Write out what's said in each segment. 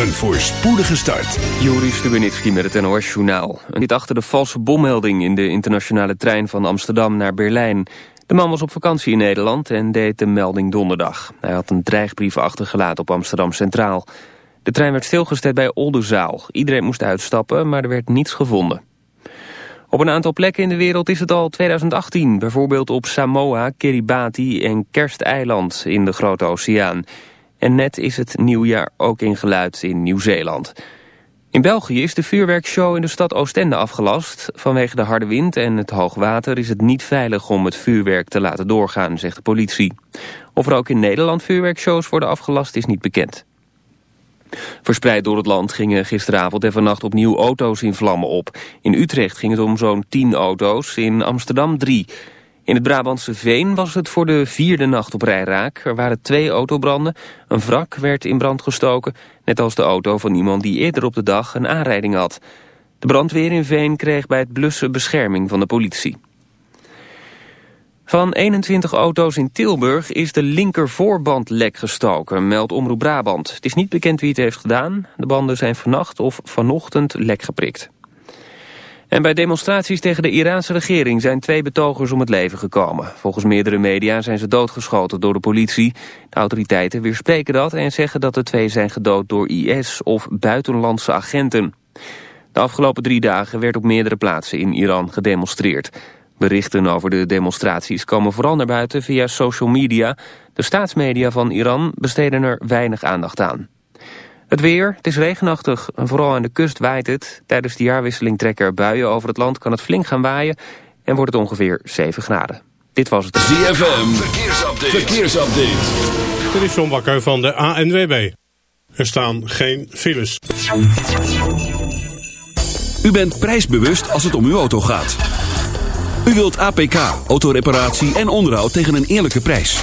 Een voorspoedige start. Joris Stubenitski met het NOS-journaal. Dit achter de valse bommelding in de internationale trein van Amsterdam naar Berlijn. De man was op vakantie in Nederland en deed de melding donderdag. Hij had een dreigbrief achtergelaten op Amsterdam Centraal. De trein werd stilgesteld bij Oldenzaal. Iedereen moest uitstappen, maar er werd niets gevonden. Op een aantal plekken in de wereld is het al 2018. Bijvoorbeeld op Samoa, Kiribati en Kersteiland in de Grote Oceaan. En net is het nieuwjaar ook ingeluid in Nieuw-Zeeland. In België is de vuurwerkshow in de stad Oostende afgelast. Vanwege de harde wind en het hoogwater is het niet veilig om het vuurwerk te laten doorgaan, zegt de politie. Of er ook in Nederland vuurwerkshows worden afgelast is niet bekend. Verspreid door het land gingen gisteravond en vannacht opnieuw auto's in vlammen op. In Utrecht ging het om zo'n 10 auto's, in Amsterdam drie. In het Brabantse Veen was het voor de vierde nacht op rij raak. Er waren twee autobranden, een wrak werd in brand gestoken... net als de auto van iemand die eerder op de dag een aanrijding had. De brandweer in Veen kreeg bij het blussen bescherming van de politie. Van 21 auto's in Tilburg is de linkervoorband lek gestoken, meldt Omroep Brabant. Het is niet bekend wie het heeft gedaan. De banden zijn vannacht of vanochtend lek geprikt. En bij demonstraties tegen de Iraanse regering zijn twee betogers om het leven gekomen. Volgens meerdere media zijn ze doodgeschoten door de politie. De autoriteiten weerspreken dat en zeggen dat de twee zijn gedood door IS of buitenlandse agenten. De afgelopen drie dagen werd op meerdere plaatsen in Iran gedemonstreerd. Berichten over de demonstraties komen vooral naar buiten via social media. De staatsmedia van Iran besteden er weinig aandacht aan. Het weer, het is regenachtig en vooral aan de kust waait het. Tijdens de jaarwisseling trekken er buien over het land, kan het flink gaan waaien en wordt het ongeveer 7 graden. Dit was het ZFM, verkeersupdate. verkeersupdate. Dit is John Bakker van de ANWB. Er staan geen files. U bent prijsbewust als het om uw auto gaat. U wilt APK, autoreparatie en onderhoud tegen een eerlijke prijs.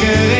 cœur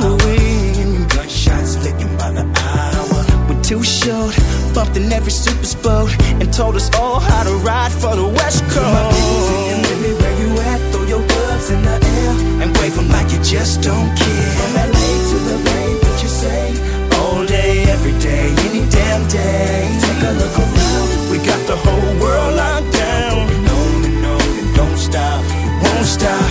power. Gunshots licking by the hour. When Too Short bumped in every super boat and told us all how to ride for the West Coast. Baby, where you at? Throw your gloves in the air and wave 'em like you just don't care. From LA to the Bay, what you say? All day, every day, any damn day. Take a look around, we got the whole world locked down. No, no, and don't stop, won't stop,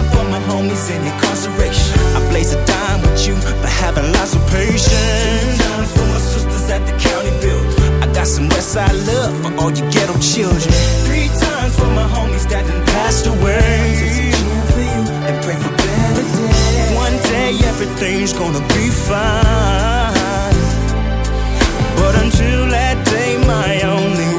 homies in incarceration. I blaze a dime with you for having lots of patience. Two times for my sisters at the county build. I got some Westside love for all you ghetto children. Three times for my homies that done passed away. For you and pray for better days. One day everything's gonna be fine. But until that day, my only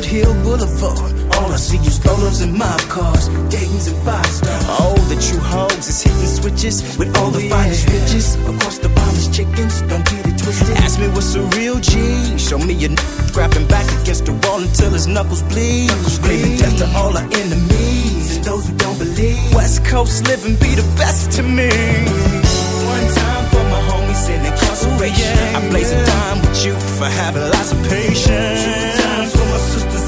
Foothill Boulevard. All I see is rollers and mob cars, Dayton's and five stars. Oh, the true hoes is hitting switches with all the oh, finest bitches. Of course, the finest chickens, don't get it twisted. Ask me what's a real G. Show me a n- grabbing back against the wall until his knuckles bleed. Screaming death to all our enemies and those who don't believe. West Coast living be the best to me. One time for my homies in incarceration. Oh, I blaze a dime with you for having lots of patience. Two times for my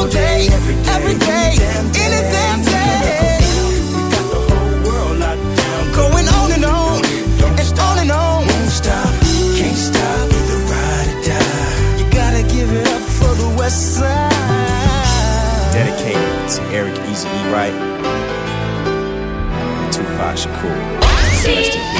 All day, every day, every day, any damn day. We got the whole world locked down, going on and on, and on and on. Won't stop, can't stop, either ride or die. You gotta give it up for the West Side. Dedicated to Eric Eazy E. Wright, Tupac Shakur. Rest in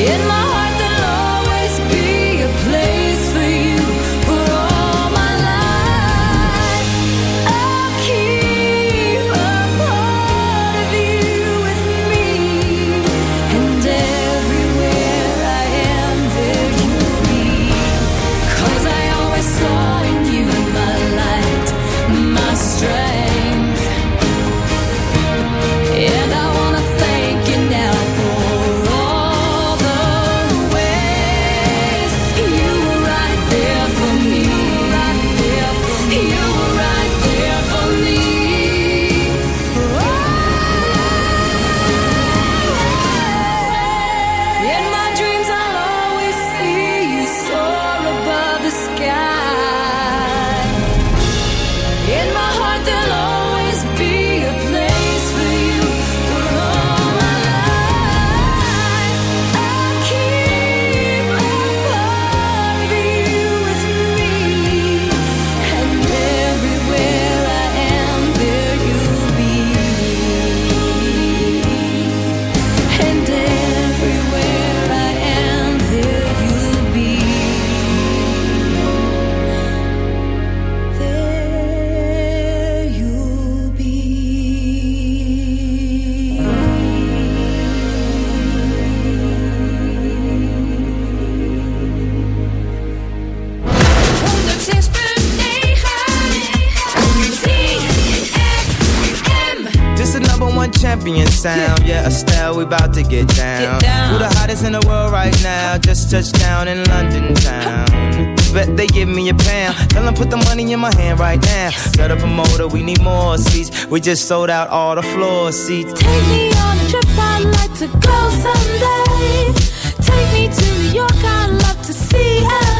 In my my hand right now. Got a promoter, we need more seats. We just sold out all the floor seats. Take me on a trip, I'd like to go someday. Take me to New York, I'd love to see LA.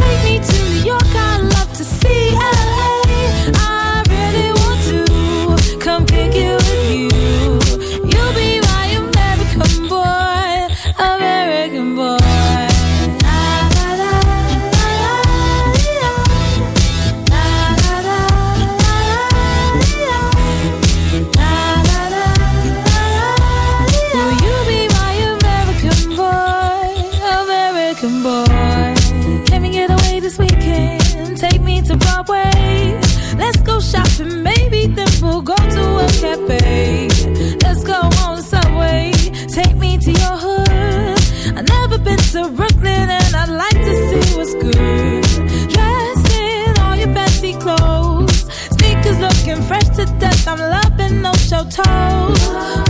Take me to New York, I'd love to see LA. toes.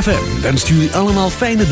FM wenst jullie allemaal fijne dag.